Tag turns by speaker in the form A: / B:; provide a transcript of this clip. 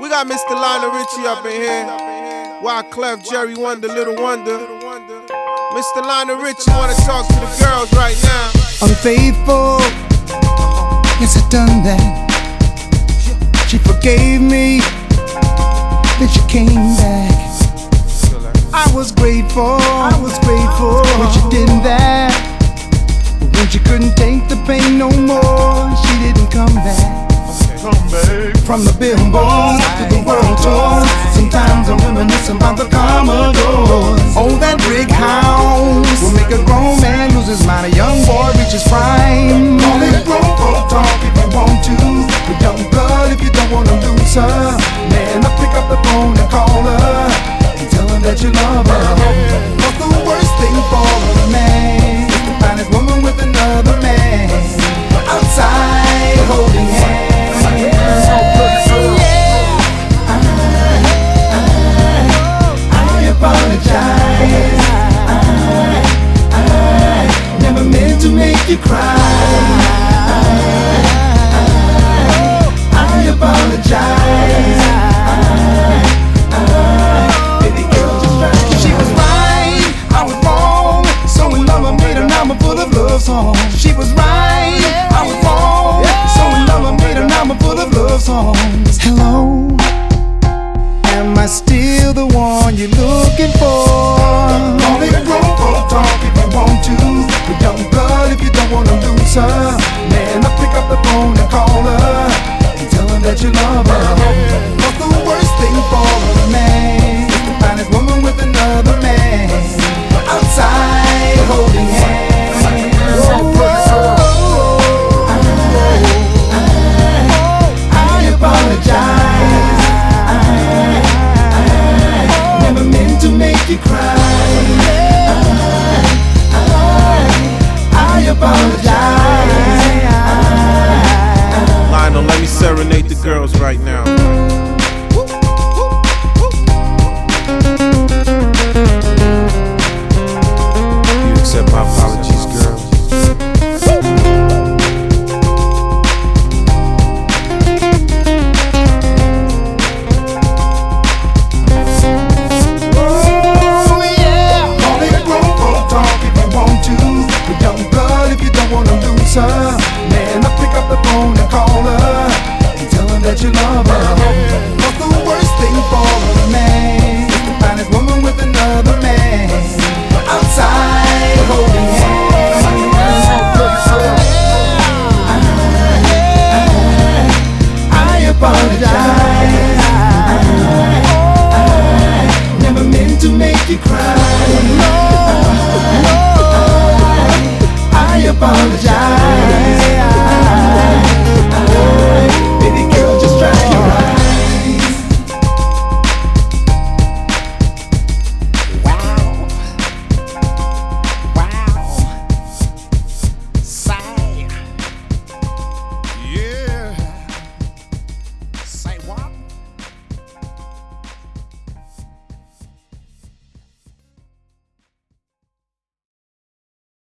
A: We got Mr. Lionel Richie up in here. Wyclef, Jerry Wonder, Little Wonder. Mr. Lionel Richie wanna talk to the girls right now.
B: Unfaithful, yes I done that. She forgave me, then she came back. I was grateful, I was grateful when she did that. But when she couldn't take the pain no more, she didn't come back. From the billboards phone and call her and tell her that you love her. Cause the worst thing for a man to find his woman with another man outside holding hands. I apologize. I, I never meant to make you cry. I made now I'm full of love songs. She was right, I was wrong. So in love, I made now I'm full
A: Lionel, let me serenade the girls right now.
B: To make